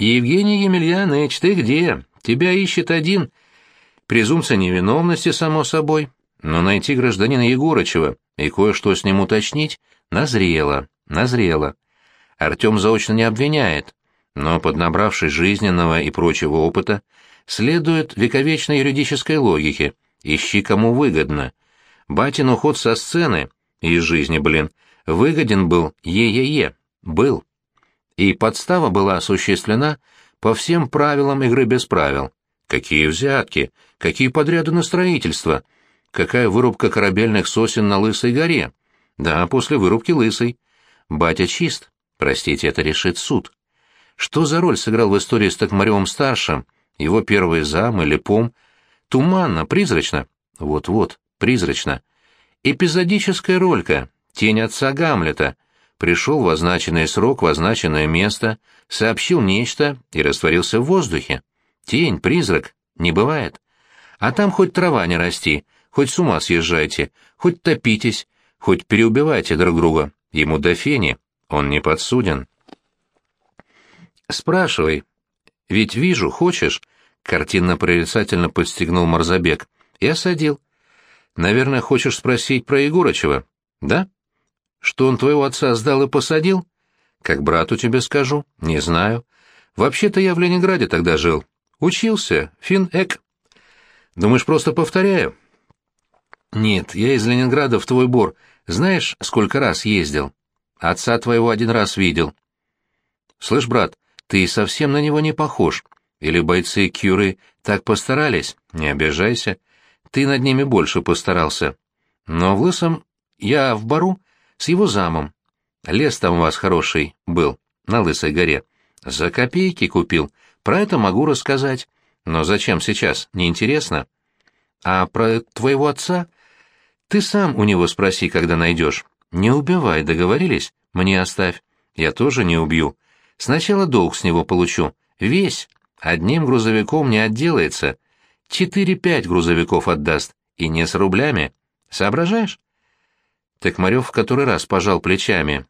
«Евгений Емельяныч, ты где? Тебя ищет один». Презумпция невиновности, само собой, но найти гражданина Егорычева и кое-что с ним уточнить назрело, назрело. Артем заочно не обвиняет, но, поднабравшись жизненного и прочего опыта, следует вековечной юридической логике «ищи кому выгодно». Батин уход со сцены, из жизни, блин, выгоден был е-е-е, был. И подстава была осуществлена по всем правилам игры без правил. Какие взятки, какие подряды на строительство, какая вырубка корабельных сосен на Лысой горе. Да, после вырубки Лысой. Батя чист. Простите, это решит суд. Что за роль сыграл в истории с Токмаревым-старшим, его первый зам или пом? Туманно, призрачно. Вот-вот, призрачно. Эпизодическая ролька, тень отца Гамлета. Пришел в означенный срок, в означенное место, сообщил нечто и растворился в воздухе. Тень, призрак, не бывает. А там хоть трава не расти, хоть с ума съезжайте, хоть топитесь, хоть переубивайте друг друга. Ему до фени, он не подсуден. «Спрашивай. Ведь вижу, хочешь?» — картинно-прорицательно подстегнул Марзабек. И осадил. «Наверное, хочешь спросить про Егорычева, да? Что он твоего отца сдал и посадил? Как брату тебе скажу, не знаю. Вообще-то я в Ленинграде тогда жил. Учился, фин-эк. Думаешь, просто повторяю?» «Нет, я из Ленинграда в твой бор. Знаешь, сколько раз ездил? Отца твоего один раз видел». «Слышь, брат, ты совсем на него не похож. Или бойцы Кюры так постарались? Не обижайся. Ты над ними больше постарался. Но в Лысом я в бару с его замом. Лес там у вас хороший был, на Лысой горе. За копейки купил. Про это могу рассказать. Но зачем сейчас? Неинтересно. А про твоего отца? Ты сам у него спроси, когда найдешь. Не убивай, договорились? Мне оставь. Я тоже не убью. Сначала долг с него получу. Весь. Одним грузовиком не отделается. Четыре-пять грузовиков отдаст. И не с рублями. Соображаешь? Токмарев в который раз пожал плечами.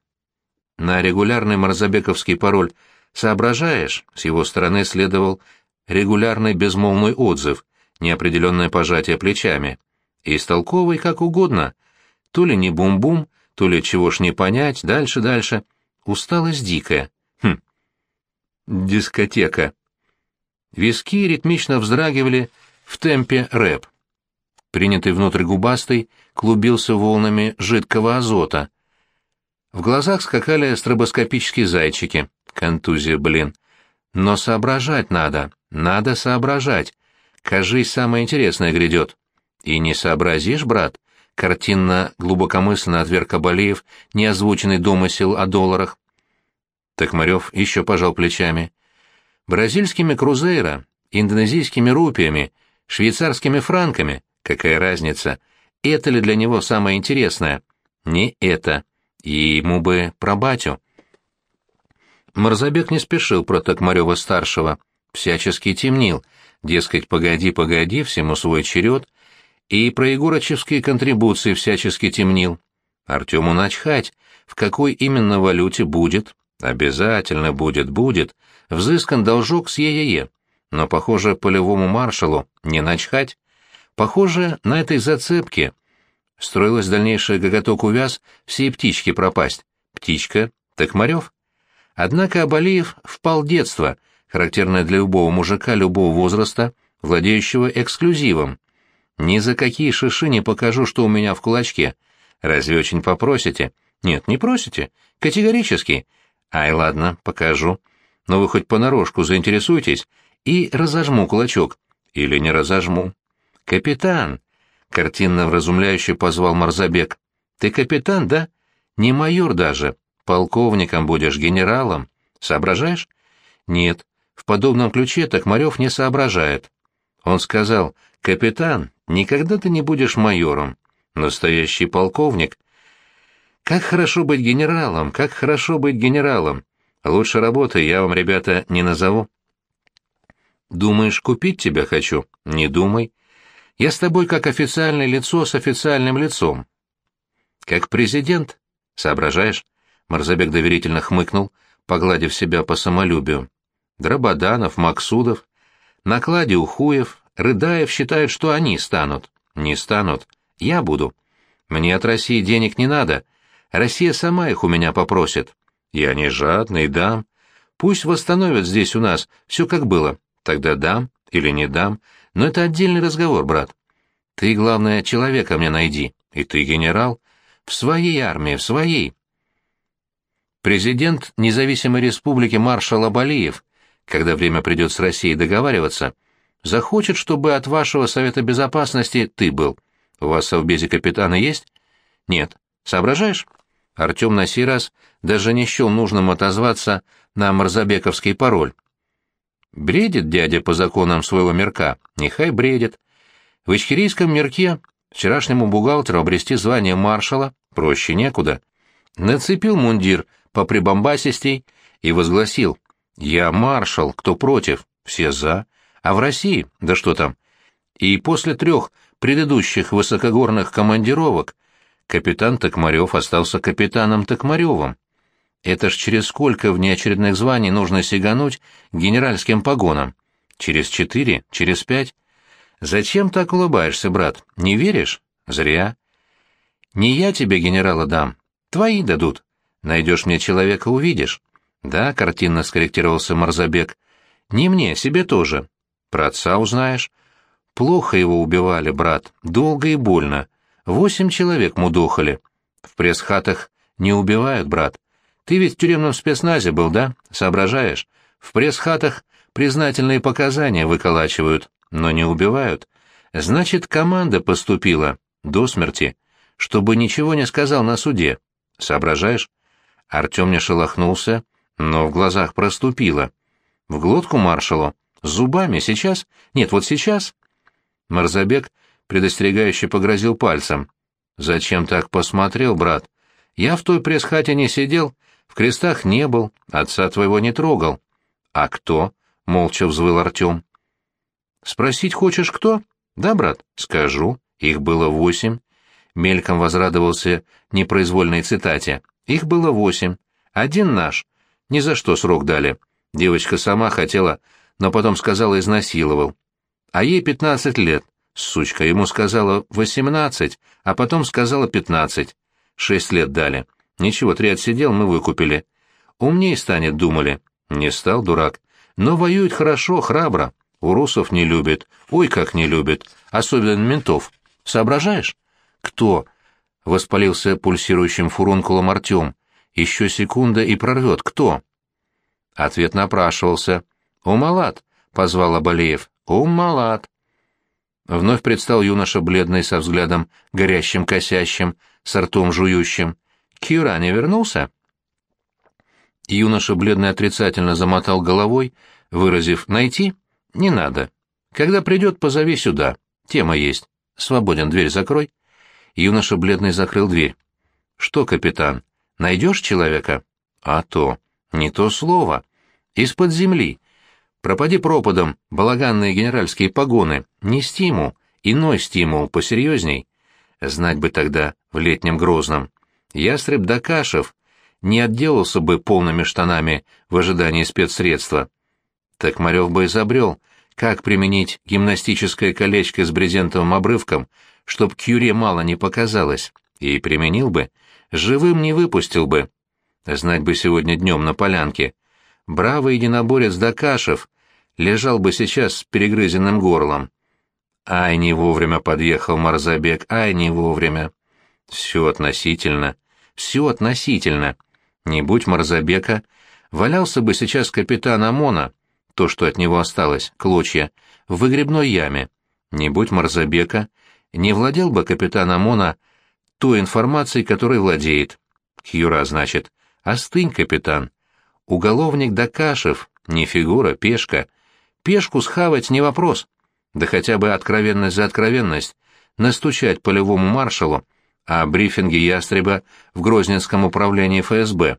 На регулярный марзабековский пароль «Соображаешь?» с его стороны следовал регулярный безмолвный отзыв, неопределенное пожатие плечами. Истолковый как угодно. То ли не бум-бум, то ли чего ж не понять, дальше-дальше. Усталость дикая. Хм. Дискотека. Виски ритмично вздрагивали в темпе рэп. Принятый внутрь губастый клубился волнами жидкого азота. В глазах скакали стробоскопические зайчики. Контузия, блин. Но соображать надо, надо соображать. Кажись, самое интересное грядет. И не сообразишь, брат, картинно глубокомысленно отверг Абалеев неозвученный домысел о долларах. Токмарев еще пожал плечами. Бразильскими крузейро, индонезийскими рупиями, швейцарскими франками, какая разница? Это ли для него самое интересное? Не это. И ему бы про батю. Марзабек не спешил про Токмарева-старшего, всячески темнил, дескать, погоди, погоди, всему свой черед, и про егорочевские контрибуции всячески темнил. Артему начхать, в какой именно валюте будет, Обязательно будет, будет. Взыскан должок с ЕЕЕ. Но, похоже, полевому маршалу не начхать. Похоже, на этой зацепке строилась дальнейшая гоготок увяз всей птички пропасть. Птичка — Токмарев. Однако Абалиев впал детство, характерное для любого мужика любого возраста, владеющего эксклюзивом. Ни за какие шиши не покажу, что у меня в кулачке. Разве очень попросите? Нет, не просите. Категорически. Ай, ладно, покажу. Но вы хоть понарошку заинтересуйтесь и разожму кулачок. Или не разожму. Капитан! Картинно вразумляюще позвал Марзабек. Ты капитан, да? Не майор даже. Полковником будешь, генералом. Соображаешь? Нет. В подобном ключе Токмарев не соображает. Он сказал, капитан, никогда ты не будешь майором. Настоящий полковник — как хорошо быть генералом, как хорошо быть генералом. Лучше работы я вам, ребята, не назову. Думаешь, купить тебя хочу? Не думай. Я с тобой как официальное лицо с официальным лицом. Как президент, соображаешь? Марзабек доверительно хмыкнул, погладив себя по самолюбию. Драбаданов, Максудов. На кладе Ухуев, Рыдаев считают, что они станут. Не станут. Я буду. Мне от России денег не надо. Россия сама их у меня попросит. Я не жадный, дам. Пусть восстановят здесь у нас все как было. Тогда дам или не дам. Но это отдельный разговор, брат. Ты, главное, человека мне найди. И ты генерал. В своей армии, в своей. Президент независимой республики маршал Абалиев, когда время придет с Россией договариваться, захочет, чтобы от вашего Совета Безопасности ты был. У вас в Совбезе капитана есть? Нет. Соображаешь? Артем на сей раз даже не счел нужным отозваться на марзабековский пароль. Бредит дядя по законам своего мирка, нехай бредит. В Ичкерийском мирке вчерашнему бухгалтеру обрести звание маршала проще некуда. Нацепил мундир по прибамбасистей и возгласил «Я маршал, кто против, все за, а в России, да что там». И после трех предыдущих высокогорных командировок капитан Токмарев остался капитаном Токмаревым. Это ж через сколько внеочередных званий нужно сигануть генеральским погонам? Через четыре? Через пять? Зачем так улыбаешься, брат? Не веришь? Зря. Не я тебе генерала дам. Твои дадут. Найдешь мне человека, увидишь. Да, картинно скорректировался Марзабек. Не мне, себе тоже. Про отца узнаешь. Плохо его убивали, брат, долго и больно. Восемь человек мудохали. В пресс-хатах не убивают, брат. Ты ведь в тюремном спецназе был, да? Соображаешь? В пресс-хатах признательные показания выколачивают, но не убивают. Значит, команда поступила до смерти, чтобы ничего не сказал на суде. Соображаешь? Артем не шелохнулся, но в глазах проступило. В глотку маршалу. Зубами сейчас? Нет, вот сейчас. Марзабек предостерегающе погрозил пальцем. «Зачем так посмотрел, брат? Я в той пресс-хате не сидел, в крестах не был, отца твоего не трогал». «А кто?» — молча взвыл Артем. «Спросить хочешь, кто?» «Да, брат, скажу. Их было восемь». Мельком возрадовался непроизвольной цитате. «Их было восемь. Один наш. Ни за что срок дали. Девочка сама хотела, но потом сказала, изнасиловал. А ей пятнадцать лет. Сучка ему сказала восемнадцать, а потом сказала пятнадцать. Шесть лет дали. Ничего, три отсидел, мы выкупили. Умней станет, думали. Не стал дурак. Но воюет хорошо, храбро. У русов не любит. Ой, как не любит. Особенно ментов. Соображаешь? Кто? Воспалился пульсирующим фурункулом Артем. Еще секунда и прорвет. Кто? Ответ напрашивался. «Умалат», — позвал Абалеев. «Умалат». Вновь предстал юноша бледный со взглядом горящим косящим, с ртом жующим. «Кьюра не вернулся?» Юноша бледный отрицательно замотал головой, выразив «найти?» «Не надо. Когда придет, позови сюда. Тема есть. Свободен, дверь закрой». Юноша бледный закрыл дверь. «Что, капитан, найдешь человека?» «А то. Не то слово. Из-под земли. Пропади пропадом, балаганные генеральские погоны, не стимул, иной стимул, посерьезней. Знать бы тогда в летнем Грозном. Ястреб Дакашев не отделался бы полными штанами в ожидании спецсредства. Так Марев бы изобрел, как применить гимнастическое колечко с брезентовым обрывком, чтоб Кюре мало не показалось, и применил бы, живым не выпустил бы. Знать бы сегодня днем на полянке, бравый единоборец Дакашев лежал бы сейчас с перегрызенным горлом. Ай, не вовремя подъехал Марзабек, ай, не вовремя. Все относительно, все относительно. Не будь Марзабека, валялся бы сейчас капитан ОМОНа, то, что от него осталось, клочья, в выгребной яме. Не будь Марзабека, не владел бы капитан ОМОНа той информацией, которой владеет. Хьюра, значит. Остынь, капитан. Уголовник Дакашев, не фигура, пешка. Пешку схавать не вопрос. Да хотя бы откровенность за откровенность. Настучать полевому маршалу о брифинге ястреба в Грозненском управлении ФСБ.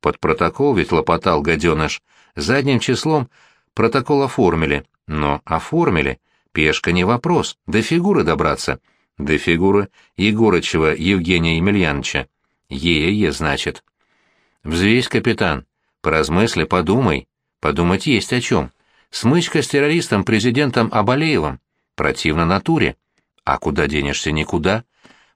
Под протокол ведь лопотал гаденыш. Задним числом протокол оформили. Но оформили. Пешка не вопрос. До фигуры добраться. До фигуры Егорычева Евгения Емельяновича. Е-е, значит. Взвесь, капитан. Поразмысли, подумай. Подумать есть о чем. Смычка с террористом-президентом Абалеевым. Противно натуре. А куда денешься? Никуда.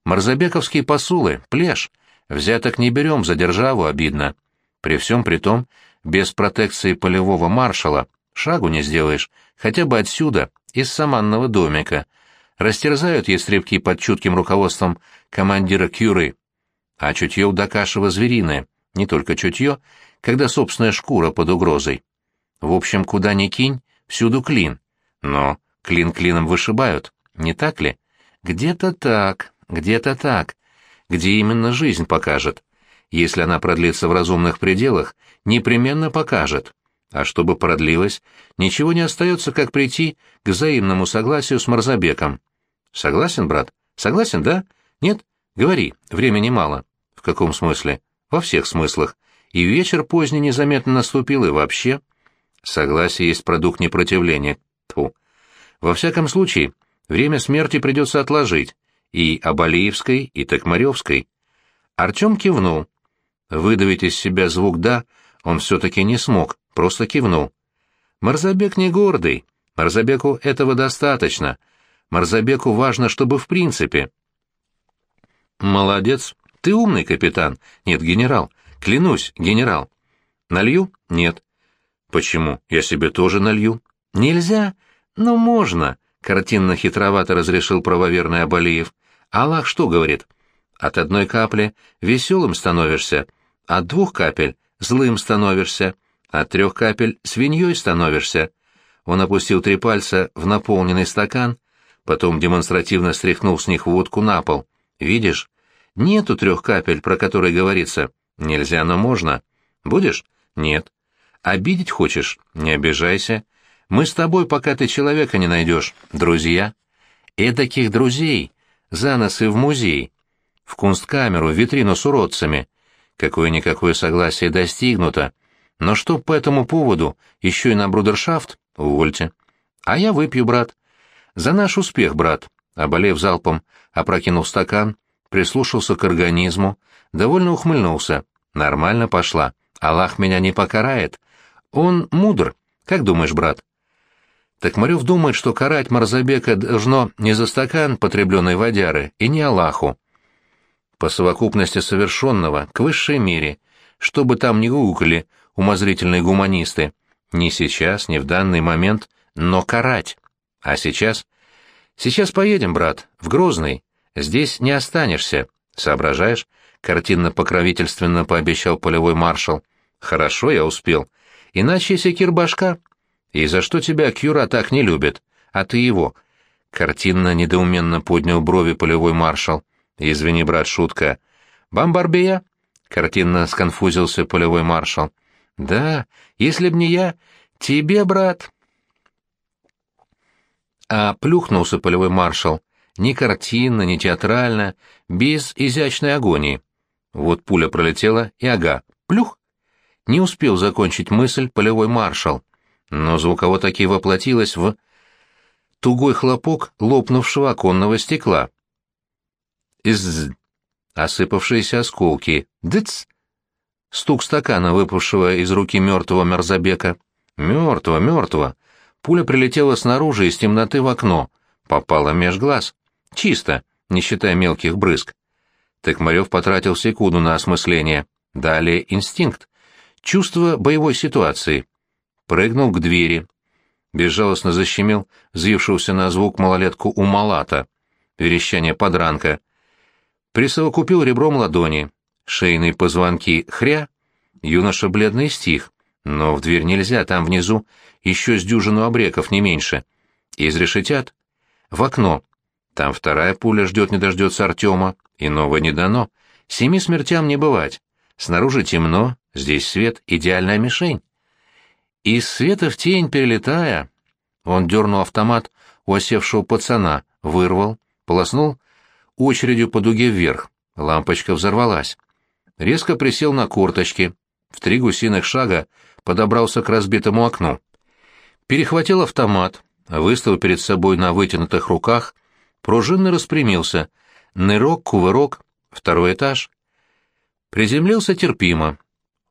Марзабековские посулы, пляж. Взяток не берем, за державу обидно. При всем при том, без протекции полевого маршала шагу не сделаешь, хотя бы отсюда, из саманного домика. Растерзают ястребки под чутким руководством командира Кюры. А чутье у Дакашева звериное, не только чутье, когда собственная шкура под угрозой. В общем, куда ни кинь, всюду клин. Но клин клином вышибают, не так ли? Где-то так, где-то так. Где именно жизнь покажет. Если она продлится в разумных пределах, непременно покажет. А чтобы продлилась, ничего не остается, как прийти к взаимному согласию с Марзабеком. Согласен, брат? Согласен, да? Нет? Говори, времени мало. В каком смысле? Во всех смыслах. И вечер поздний незаметно наступил, и вообще... Согласие есть продукт непротивления. Тьфу. Во всяком случае, время смерти придется отложить. И Абалиевской, и Токмаревской. Артем кивнул. Выдавить из себя звук «да» он все-таки не смог, просто кивнул. Марзабек не гордый. Марзабеку этого достаточно. Марзабеку важно, чтобы в принципе. Молодец. Ты умный капитан. Нет, генерал. Клянусь, генерал. Налью? Нет. Почему? Я себе тоже налью. Нельзя? Ну, можно, картинно-хитровато разрешил правоверный Абалиев. Аллах что говорит? От одной капли веселым становишься, от двух капель злым становишься, от трех капель свиньей становишься. Он опустил три пальца в наполненный стакан, потом демонстративно стряхнул с них водку на пол. Видишь? Нету трех капель, про которые говорится. Нельзя, но можно. Будешь? Нет. Обидеть хочешь? Не обижайся. Мы с тобой, пока ты человека не найдешь, друзья. Эдаких друзей за нас и в музей. В кунсткамеру, в витрину с уродцами. Какое-никакое согласие достигнуто. Но что по этому поводу, еще и на брудершафт? Увольте. А я выпью, брат. За наш успех, брат. Оболев залпом, опрокинул стакан, прислушался к организму, довольно ухмыльнулся. Нормально пошла. Аллах меня не покарает. Он мудр. Как думаешь, брат? Токмарев думает, что карать Марзабека должно не за стакан потребленной водяры и не Аллаху. По совокупности совершенного, к высшей мере, что бы там ни гугли умозрительные гуманисты, не сейчас, не в данный момент, но карать. А сейчас? Сейчас поедем, брат, в Грозный. Здесь не останешься, соображаешь? Картинно-покровительственно пообещал полевой маршал. Хорошо, я успел. Иначе секир башка. И за что тебя Кюра так не любит? А ты его? Картинно недоуменно поднял брови полевой маршал. Извини, брат, шутка. Бамбарбия? Картинно сконфузился полевой маршал. Да, если б не я, тебе, брат. А плюхнулся полевой маршал. Ни картинно, ни театрально, без изящной агонии. Вот пуля пролетела, и ага, плюх. Не успел закончить мысль полевой маршал, но звуково таки воплотилось в тугой хлопок лопнувшего оконного стекла. Из осыпавшиеся осколки. Дыц! Стук стакана, выпавшего из руки мертвого Мерзабека. Мертвого, мертвого. Пуля прилетела снаружи из темноты в окно, попала меж глаз. Чисто, не считая мелких брызг. Токмарев потратил секунду на осмысление. Далее инстинкт. Чувство боевой ситуации. Прыгнул к двери. Безжалостно защемил взвившегося на звук малолетку у малата. Верещание подранка. Присовокупил ребром ладони. Шейные позвонки хря. Юноша бледный стих. Но в дверь нельзя, там внизу еще с дюжину обреков, не меньше. Изрешетят. В окно. Там вторая пуля ждет не дождется Артема. Иного не дано. Семи смертям не бывать. Снаружи темно, здесь свет, идеальная мишень. Из света в тень перелетая, он дернул автомат у осевшего пацана, вырвал, полоснул очередью по дуге вверх. Лампочка взорвалась. Резко присел на корточки. В три гусиных шага подобрался к разбитому окну. Перехватил автомат, выставил перед собой на вытянутых руках, пружинно распрямился. Нырок, кувырок, второй этаж. Приземлился терпимо.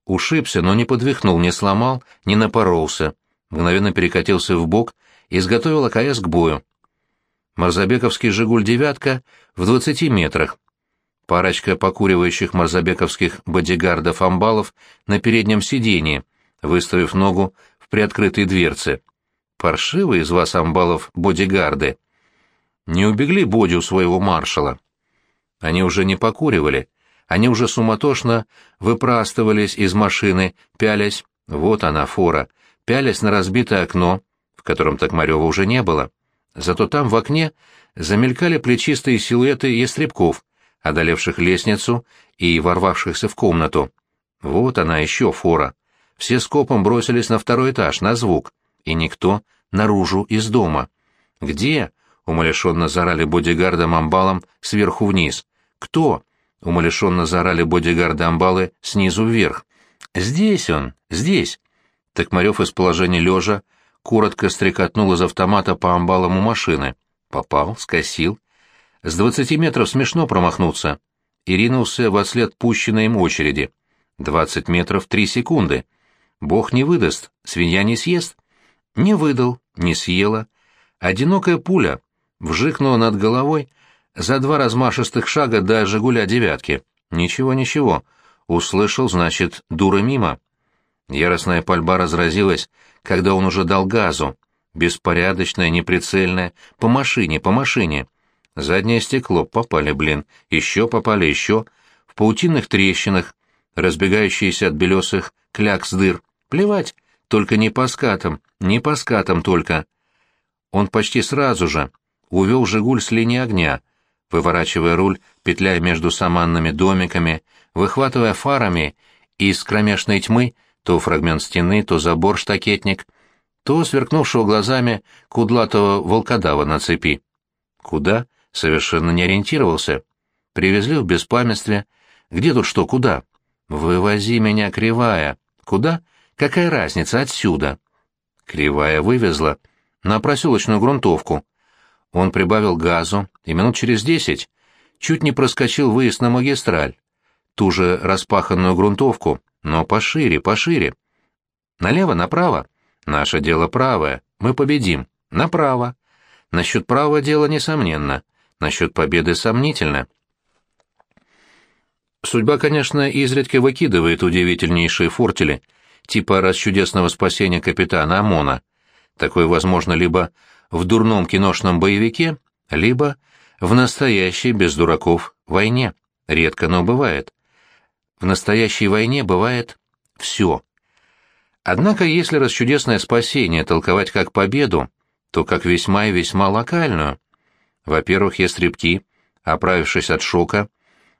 Ушибся, но не подвихнул, не сломал, не напоролся. Мгновенно перекатился в бок и изготовил АКС к бою. Марзабековский «Жигуль девятка» в двадцати метрах. Парочка покуривающих марзабековских бодигардов-амбалов на переднем сиденье, выставив ногу в приоткрытой дверце. Паршивые из вас, амбалов, бодигарды. Не убегли боди у своего маршала. Они уже не покуривали, они уже суматошно выпрастывались из машины, пялясь, вот она, фора, пялясь на разбитое окно, в котором Токмарева уже не было. Зато там в окне замелькали плечистые силуэты ястребков, одолевших лестницу и ворвавшихся в комнату. Вот она еще фора. Все скопом бросились на второй этаж, на звук, и никто наружу из дома. «Где?» — умалишенно зарали бодигардом-амбалом сверху вниз. «Кто?» — умалишенно заорали бодигарды-амбалы снизу вверх. «Здесь он! Здесь!» Токмарев из положения лежа коротко стрекотнул из автомата по амбалам у машины. Попал, скосил. С двадцати метров смешно промахнуться. И ринулся во след пущенной им очереди. Двадцать метров — три секунды. Бог не выдаст, свинья не съест. Не выдал, не съела. Одинокая пуля вжикнула над головой, за два размашистых шага до «Жигуля» девятки. Ничего, ничего. Услышал, значит, дура мимо. Яростная пальба разразилась, когда он уже дал газу. Беспорядочная, неприцельная. По машине, по машине. Заднее стекло. Попали, блин. Еще попали, еще. В паутинных трещинах, разбегающиеся от белесых клякс дыр. Плевать. Только не по скатам, не по скатам только. Он почти сразу же увел «Жигуль» с линии огня, выворачивая руль, петляя между саманными домиками, выхватывая фарами из кромешной тьмы то фрагмент стены, то забор-штакетник, то сверкнувшего глазами кудлатого волкодава на цепи. Куда? Совершенно не ориентировался. Привезли в беспамятстве. Где тут что, куда? Вывози меня, кривая. Куда? Какая разница, отсюда. Кривая вывезла. На проселочную грунтовку. Он прибавил газу, и минут через десять чуть не проскочил выезд на магистраль, ту же распаханную грунтовку, но пошире, пошире. Налево, направо. Наше дело правое, мы победим. Направо. Насчет правого дела несомненно, насчет победы сомнительно. Судьба, конечно, изредка выкидывает удивительнейшие фортели, типа расчудесного спасения капитана ОМОНа. Такое возможно либо в дурном киношном боевике, либо в настоящей, без дураков, войне. Редко, но бывает. В настоящей войне бывает все. Однако, если расчудесное спасение толковать как победу, то как весьма и весьма локальную. Во-первых, ястребки, оправившись от шока,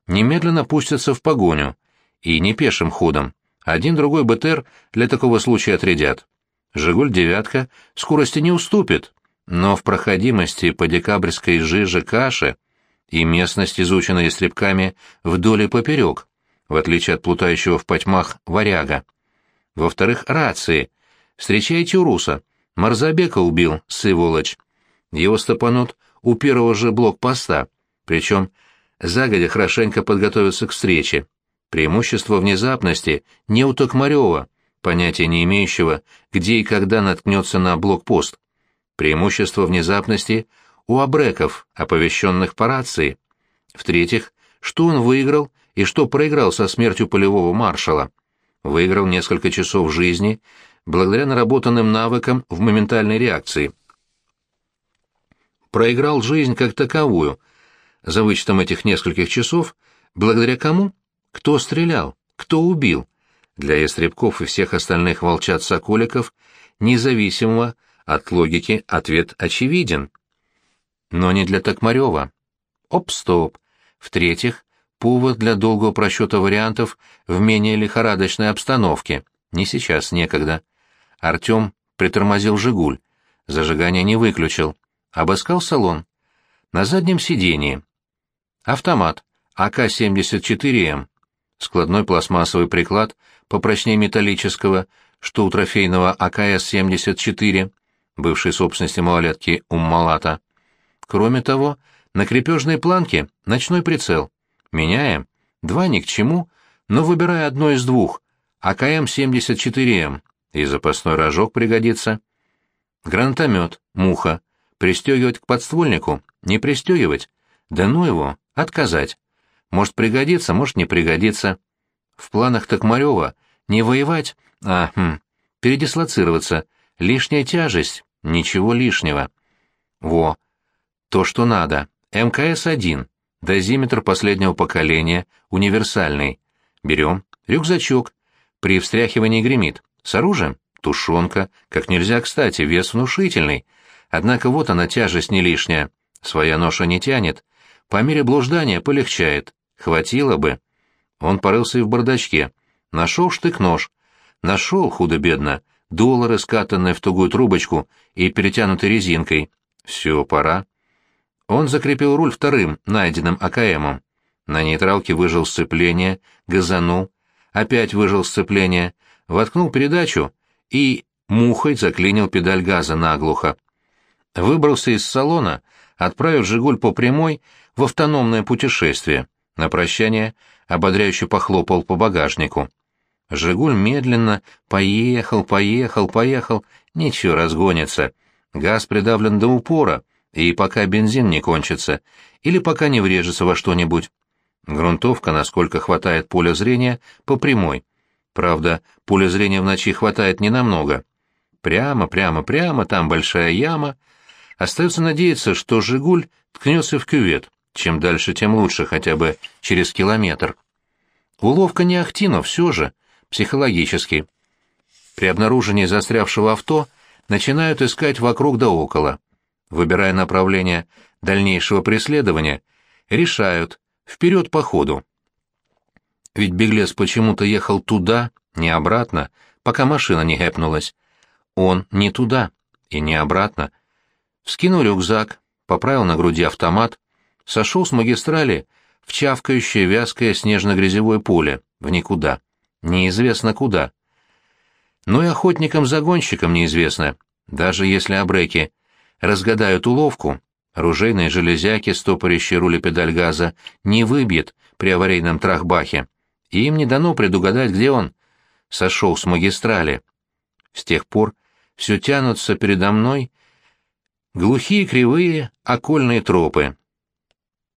немедленно пустятся в погоню, и не пешим ходом. Один-другой БТР для такого случая отрядят. «Жигуль девятка» скорости не уступит, но в проходимости по декабрьской жиже каше и местность, изученная истребками вдоль и поперек, в отличие от плутающего в потьмах варяга. Во-вторых, рации. Встречайте Уруса. Марзабека убил, сволочь. Его стопанут у первого же блокпоста, причем загодя хорошенько подготовиться к встрече. Преимущество внезапности не у Токмарева, понятия не имеющего, где и когда наткнется на блокпост. Преимущество внезапности у абреков, оповещенных по рации. В-третьих, что он выиграл и что проиграл со смертью полевого маршала. Выиграл несколько часов жизни благодаря наработанным навыкам в моментальной реакции. Проиграл жизнь как таковую, за вычетом этих нескольких часов, благодаря кому? Кто стрелял? Кто убил? Для ястребков и всех остальных волчат-соколиков, независимого от логики, ответ очевиден. Но не для Токмарева. Оп-стоп. В-третьих, повод для долгого просчета вариантов в менее лихорадочной обстановке. Не сейчас, некогда. Артем притормозил «Жигуль». Зажигание не выключил. Обыскал салон. На заднем сидении. Автомат. АК-74М складной пластмассовый приклад попрочнее металлического, что у трофейного АКС-74, бывшей собственности малолетки Уммалата. Кроме того, на крепежной планке ночной прицел. Меняем. Два ни к чему, но выбирая одно из двух. АКМ-74М, и запасной рожок пригодится. Гранатомет, муха. Пристегивать к подствольнику? Не пристегивать? Да ну его, отказать. Может пригодится, может не пригодится. В планах Токмарева не воевать, а, хм, передислоцироваться. Лишняя тяжесть, ничего лишнего. Во, то, что надо. МКС-1, дозиметр последнего поколения, универсальный. Берем. Рюкзачок. При встряхивании гремит. С оружием? Тушенка. Как нельзя кстати, вес внушительный. Однако вот она тяжесть не лишняя. Своя ноша не тянет. По мере блуждания полегчает. Хватило бы. Он порылся и в бардачке. Нашел штык-нож. Нашел, худо-бедно, доллары, скатанные в тугую трубочку и перетянутые резинкой. Все, пора. Он закрепил руль вторым, найденным АКМом. На нейтралке выжил сцепление, газанул, опять выжил сцепление, воткнул передачу и мухой заклинил педаль газа наглухо. Выбрался из салона, отправив «Жигуль» по прямой в автономное путешествие. На прощание ободряюще похлопал по багажнику. «Жигуль» медленно поехал, поехал, поехал, ничего, разгонится. Газ придавлен до упора, и пока бензин не кончится, или пока не врежется во что-нибудь. Грунтовка, насколько хватает поля зрения, по прямой. Правда, поля зрения в ночи хватает ненамного. Прямо, прямо, прямо, там большая яма. Остается надеяться, что «Жигуль» ткнется в кювет. Чем дальше, тем лучше, хотя бы через километр. Уловка не ахти, но все же, психологически. При обнаружении застрявшего авто начинают искать вокруг да около. Выбирая направление дальнейшего преследования, решают, вперед по ходу. Ведь беглец почему-то ехал туда, не обратно, пока машина не гэпнулась. Он не туда и не обратно. Вскинул рюкзак, поправил на груди автомат, сошел с магистрали в чавкающее вязкое снежно-грязевое поле, в никуда. Неизвестно куда. Но и охотникам-загонщикам неизвестно, даже если абреки разгадают уловку, Ружейные железяки, стопорящие рули педаль газа, не выбьет при аварийном трахбахе. И им не дано предугадать, где он. Сошел с магистрали. С тех пор все тянутся передо мной глухие кривые окольные тропы,